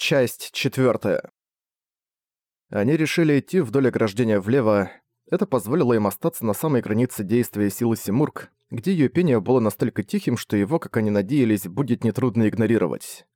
Часть четвертая. Они решили идти вдоль ограждения влево. Это позволило им остаться на самой границе действия силы Симург, где её пение было настолько тихим, что его, как они надеялись, будет нетрудно игнорировать.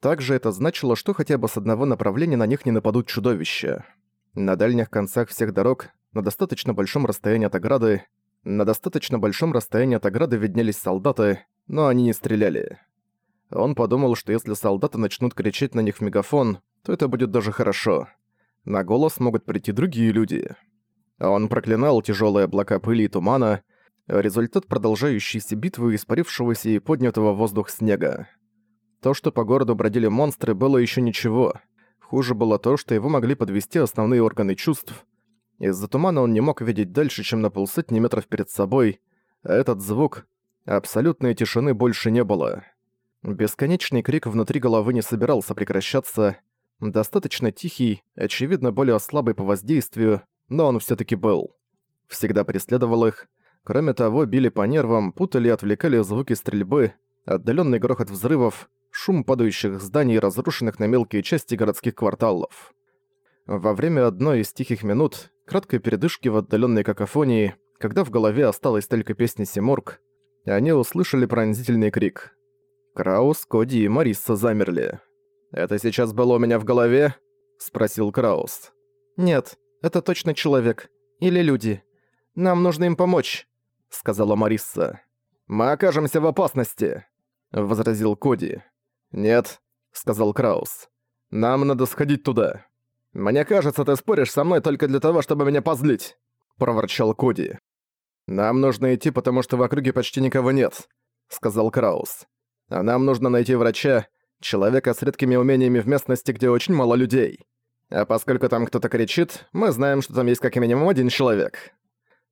Также это значило, что хотя бы с одного направления на них не нападут чудовища. На дальних концах всех дорог, на достаточно большом расстоянии от ограды, на достаточно большом расстоянии от ограды виднелись солдаты, но они не стреляли. Он подумал, что если солдаты начнут кричать на них в мегафон, то это будет даже хорошо. На голос могут прийти другие люди. Он проклинал тяжелые облака пыли и тумана, результат продолжающейся битвы испарившегося и поднятого в воздух снега. То, что по городу бродили монстры, было еще ничего. Хуже было то, что его могли подвести основные органы чувств. Из-за тумана он не мог видеть дальше, чем на полсотни метров перед собой, этот звук... Абсолютной тишины больше не было. Бесконечный крик внутри головы не собирался прекращаться. Достаточно тихий, очевидно, более слабый по воздействию, но он всё-таки был. Всегда преследовал их. Кроме того, били по нервам, путали и отвлекали звуки стрельбы, отдалённый грохот взрывов, шум падающих зданий, разрушенных на мелкие части городских кварталов. Во время одной из тихих минут, краткой передышки в отдалённой какофонии, когда в голове осталась только песня Симург, они услышали пронзительный крик. Краус, Коди и Марисса замерли. «Это сейчас было у меня в голове?» — спросил Краус. «Нет, это точно человек. Или люди. Нам нужно им помочь», — сказала Марисса. «Мы окажемся в опасности», — возразил Коди. «Нет», — сказал Краус. «Нам надо сходить туда». «Мне кажется, ты споришь со мной только для того, чтобы меня позлить», — проворчал Коди. «Нам нужно идти, потому что в округе почти никого нет», — сказал Краус. «А нам нужно найти врача, человека с редкими умениями в местности, где очень мало людей. А поскольку там кто-то кричит, мы знаем, что там есть как минимум один человек».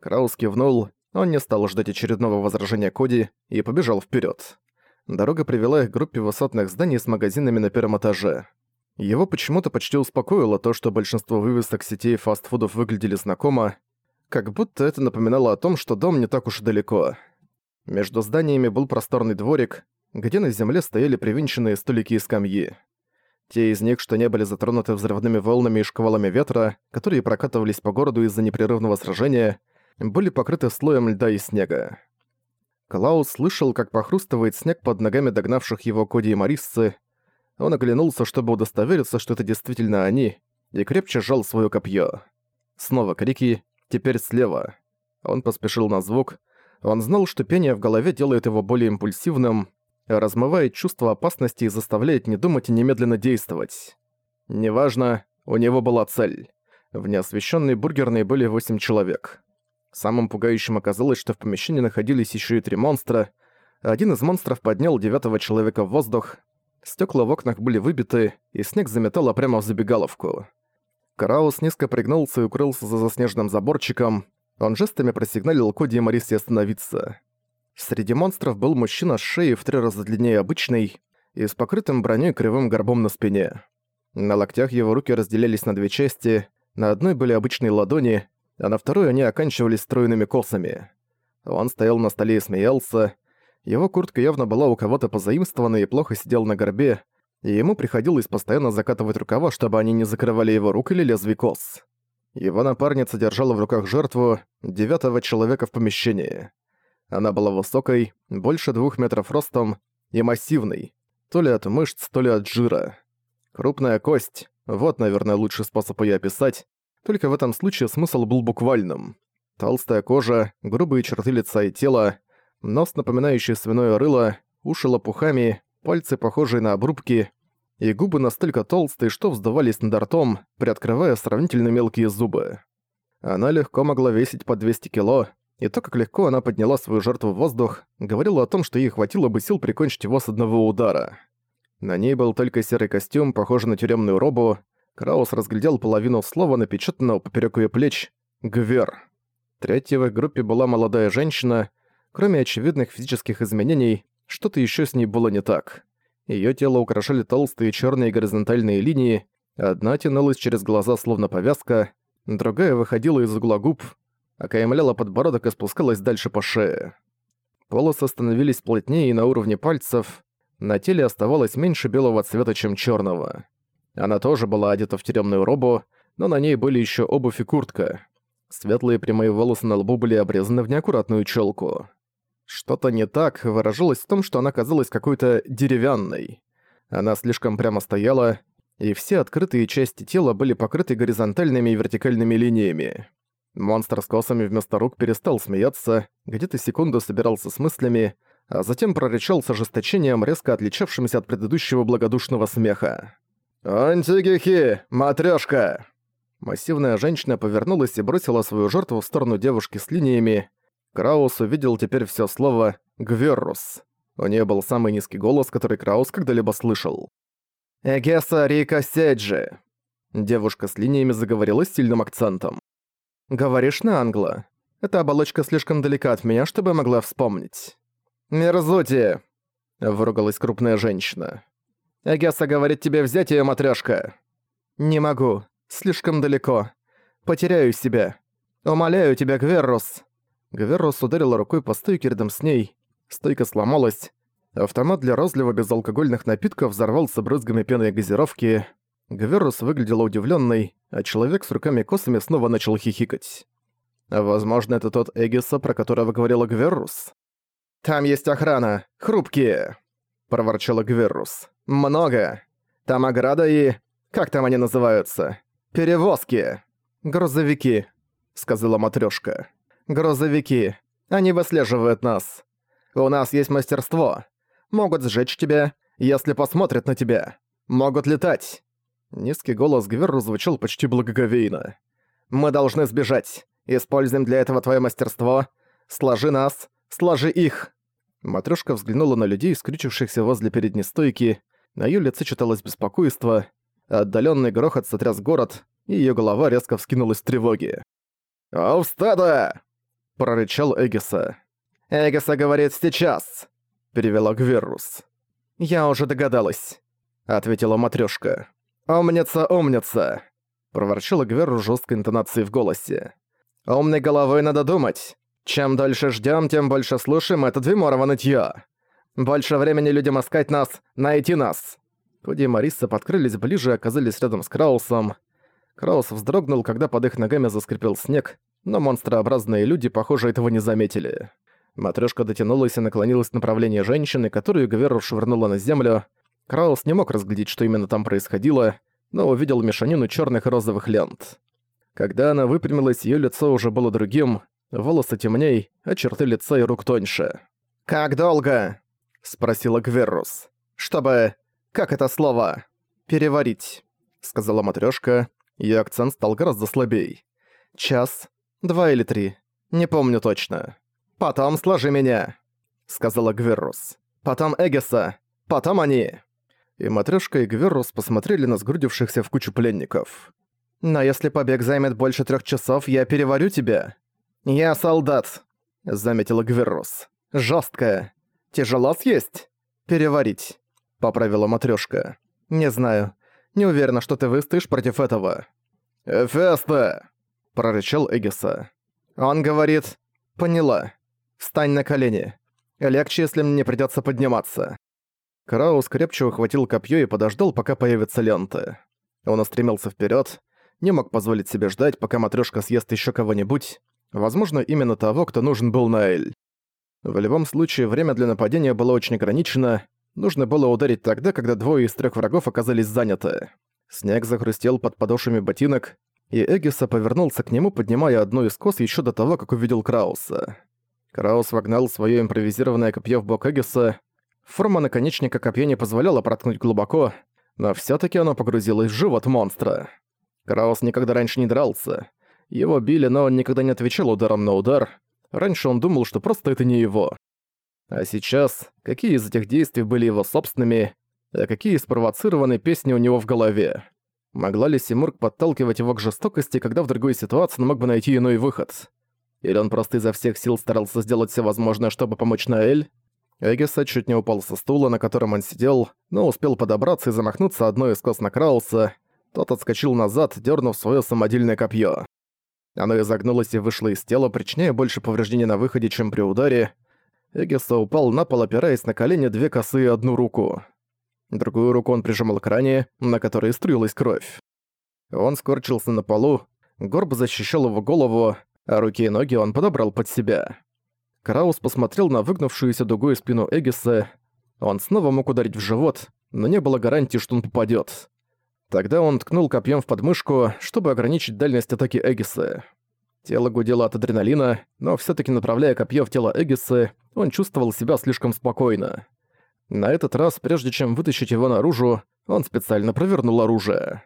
Краус кивнул, он не стал ждать очередного возражения Коди и побежал вперед. Дорога привела их к группе высотных зданий с магазинами на первом этаже. Его почему-то почти успокоило то, что большинство вывесок сетей фастфудов выглядели знакомо, как будто это напоминало о том, что дом не так уж и далеко. Между зданиями был просторный дворик, где на земле стояли привинченные столики и скамьи. Те из них, что не были затронуты взрывными волнами и шквалами ветра, которые прокатывались по городу из-за непрерывного сражения, были покрыты слоем льда и снега. Клаус слышал, как похрустывает снег под ногами догнавших его Коди и Мариссы. Он оглянулся, чтобы удостовериться, что это действительно они, и крепче сжал своё копье. Снова крики, теперь слева. Он поспешил на звук. Он знал, что пение в голове делает его более импульсивным, размывает чувство опасности и заставляет не думать и немедленно действовать. Неважно, у него была цель. В неосвещенной бургерной были восемь человек. Самым пугающим оказалось, что в помещении находились еще и три монстра. Один из монстров поднял девятого человека в воздух. Стекла в окнах были выбиты, и снег заметало прямо в забегаловку. Караус низко пригнулся и укрылся за заснеженным заборчиком. Он жестами просигналил Коди и Марисе остановиться. Среди монстров был мужчина с шеей в три раза длиннее обычной и с покрытым броней кривым горбом на спине. На локтях его руки разделялись на две части, на одной были обычные ладони, а на второй они оканчивались стройными косами. Он стоял на столе и смеялся. Его куртка явно была у кого-то позаимствована и плохо сидел на горбе, и ему приходилось постоянно закатывать рукава, чтобы они не закрывали его рук или лезвий кос. Его напарница держала в руках жертву, девятого человека в помещении. Она была высокой, больше двух метров ростом и массивной, то ли от мышц, то ли от жира. Крупная кость — вот, наверное, лучший способ ее описать, только в этом случае смысл был буквальным. Толстая кожа, грубые черты лица и тела, нос, напоминающий свиное рыло, уши лопухами, пальцы, похожие на обрубки, и губы настолько толстые, что вздувались над ртом, приоткрывая сравнительно мелкие зубы. Она легко могла весить по 200 кило, и то, как легко она подняла свою жертву в воздух, говорило о том, что ей хватило бы сил прикончить его с одного удара. На ней был только серый костюм, похожий на тюремную робу. Краус разглядел половину слова, напечатанного поперёк её плеч «Гвер». Третьей в их группе была молодая женщина. Кроме очевидных физических изменений, что-то ещё с ней было не так. Её тело украшали толстые чёрные горизонтальные линии, одна тянулась через глаза словно повязка, другая выходила из угла губ, окаймляла подбородок и спускалась дальше по шее. Полосы становились плотнее и на уровне пальцев, на теле оставалось меньше белого цвета, чем чёрного. Она тоже была одета в тюремную робу, но на ней были еще обувь и куртка. Светлые прямые волосы на лбу были обрезаны в неаккуратную челку. Что-то не так выражалось в том, что она казалась какой-то деревянной. Она слишком прямо стояла, и все открытые части тела были покрыты горизонтальными и вертикальными линиями. Монстр с косами вместо рук перестал смеяться, где-то секунду собирался с мыслями, а затем прорычал с ожесточением, резко отличавшимся от предыдущего благодушного смеха. «Антигихи, матрёшка!» Массивная женщина повернулась и бросила свою жертву в сторону девушки с линиями. Краус увидел теперь все слово «гверрус». У нее был самый низкий голос, который Краус когда-либо слышал. «Эгеса Рика Седжи!» Девушка с линиями заговорила с сильным акцентом. «Говоришь на англо. Эта оболочка слишком далека от меня, чтобы могла вспомнить». «Мерзути!» — выругалась крупная женщина. «Эгеса говорит тебе взять её, матрёшка». «Не могу. Слишком далеко. Потеряю себя. Умоляю тебя, Гверрус!» Гверрус ударила рукой по стойке рядом с ней. Стойка сломалась. Автомат для розлива безалкогольных напитков взорвался брызгами пены и газировки. Гверрус выглядела удивленной, а человек с руками-косами снова начал хихикать. Возможно, это тот Эгиса, про которого говорила Гверрус. «Там есть охрана. Хрупкие!» – проворчала Гверрус. «Много. Там ограда и... Как там они называются? Перевозки. Грузовики», — сказала матрешка. «Грузовики. Они выслеживают нас. У нас есть мастерство. Могут сжечь тебя, если посмотрят на тебя. Могут летать». Низкий голос Гверру звучал почти благоговейно. «Мы должны сбежать. Используем для этого твое мастерство. Сложи нас, сложи их». Матрёшка взглянула на людей, скрючившихся возле передней стойки. На её лице читалось беспокойство. Отдалённый грохот сотряс город, и её голова резко вскинулась в тревоге. «Овстада!» — прорычал Эгиса. «Эгиса говорит сейчас!» — перевела Гверрус. «Я уже догадалась», — ответила матрёшка. «Умница, умница!» — проворчала Гверру жёсткой интонацией в голосе. «Умной головой надо думать. Чем дольше ждём, тем больше слушаем это двиморово нытьё. Больше времени людям искать нас, найти нас!» Коди и Мариса подкрылись ближе и оказались рядом с Краусом. Краус вздрогнул, когда под их ногами заскрипел снег, но монстрообразные люди, похоже, этого не заметили. Матрёшка дотянулась и наклонилась в направлении женщины, которую Гверу швырнула на землю. Краус не мог разглядеть, что именно там происходило, но увидел мешанину чёрных и розовых лент. Когда она выпрямилась, её лицо уже было другим, волосы темней, а черты лица и рук тоньше. «Как долго?» — спросила Гверрус. «Чтобы... Как это слово?» «Переварить», — сказала матрёшка, Её акцент стал гораздо слабей. «Час, два или три, не помню точно. Потом сложи меня», — сказала Гверрус. «Потом Эгиса, потом они». И матрёшка и Гверрус посмотрели на сгрудившихся в кучу пленников. «Но если побег займет больше трёх часов, я переварю тебя». «Я солдат», — заметила Гверрус. «Жёсткая. Тяжело съесть?» «Переварить», — поправила матрёшка. «Не знаю. Не уверена, что ты выстоишь против этого». «Эфеста!» – прорычал Эгиса. «Он говорит...» «Поняла. Встань на колени. Легче, если мне не придётся подниматься». Краус крепче ухватил копье и подождал, пока появится лента. Он устремился вперед, не мог позволить себе ждать, пока матрешка съест еще кого-нибудь, возможно, именно того, кто нужен был на Эль. В любом случае, время для нападения было очень ограничено, Нужно было ударить тогда, когда двое из трех врагов оказались заняты. Снег захрустел под подошвами ботинок, и Эгиса повернулся к нему, поднимая одну из кос еще до того, как увидел Крауса. Краус вогнал свое импровизированное копье в бок Эгиса. Форма наконечника копья не позволяла проткнуть глубоко, но все таки оно погрузилось в живот монстра. Краус никогда раньше не дрался. Его били, но он никогда не отвечал ударом на удар. Раньше он думал, что просто это не его. А сейчас, какие из этих действий были его собственными, а какие спровоцированы песни у него в голове? Могла ли Симург подталкивать его к жестокости, когда в другой ситуации он мог бы найти иной выход? Или он просто изо всех сил старался сделать все возможное, чтобы помочь Наэль? Эгиса чуть не упал со стула, на котором он сидел, но успел подобраться и замахнуться одной из кос на Крауса. Тот отскочил назад, дернув свое самодельное копье. Оно изогнулось и вышло из тела, причиняя больше повреждений на выходе, чем при ударе. Эгиса упал на пол, опираясь на колени две косы и одну руку. Другую руку он прижимал к ране, на которой струилась кровь. Он скорчился на полу, горб защищал его голову, а руки и ноги он подобрал под себя. Краус посмотрел на выгнувшуюся дугой спину Эгиса. Он снова мог ударить в живот, но не было гарантии, что он попадет. Тогда он ткнул копьем в подмышку, чтобы ограничить дальность атаки Эгиса. Тело гудело от адреналина, но все таки направляя копье в тело Эгиса, он чувствовал себя слишком спокойно. На этот раз, прежде чем вытащить его наружу, он специально провернул оружие.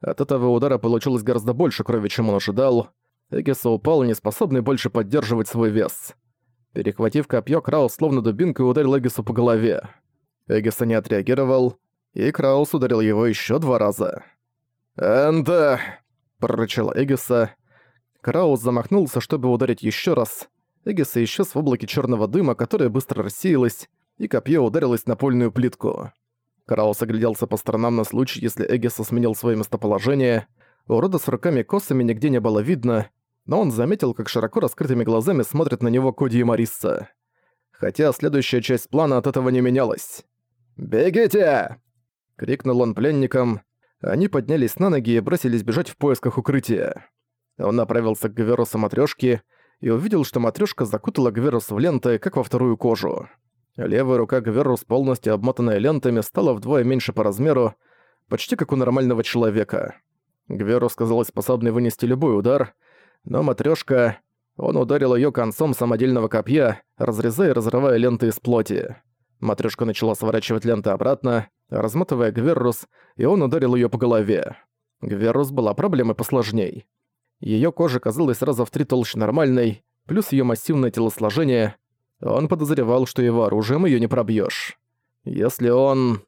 От этого удара получилось гораздо больше крови, чем он ожидал. Эгиса упал, не способный больше поддерживать свой вес. Перехватив копье, Краус словно дубинкой ударил Эгису по голове. Эгиса не отреагировал, и Краус ударил его еще два раза. «Энда!» – прорычал Эгиса. Краус замахнулся, чтобы ударить еще раз. Эгиса исчез в облаке черного дыма, которое быстро рассеялось, и копье ударилось на польную плитку. Краус огляделся по сторонам на случай, если Эгиса сменил свое местоположение. Урода с руками-косами нигде не было видно, но он заметил, как широко раскрытыми глазами смотрят на него Коди и Марисса. Хотя следующая часть плана от этого не менялась. «Бегите!» — крикнул он пленникам. Они поднялись на ноги и бросились бежать в поисках укрытия. Он направился к Гверусу матрешки и увидел, что матрешка закутала Гверус в ленты, как во вторую кожу. Левая рука Гверус, полностью обмотанная лентами, стала вдвое меньше по размеру, почти как у нормального человека. Гверус казалась способной вынести любой удар, но матрешка... Он ударил ее концом самодельного копья, разрезая и разрывая ленты из плоти. Матрешка начала сворачивать ленты обратно, разматывая Гверрус, и он ударил ее по голове. Гверрус была проблемой посложней. Ее кожа казалась раза в три толще нормальной, плюс ее массивное телосложение. Он подозревал, что его оружием ее не пробьешь. Если он...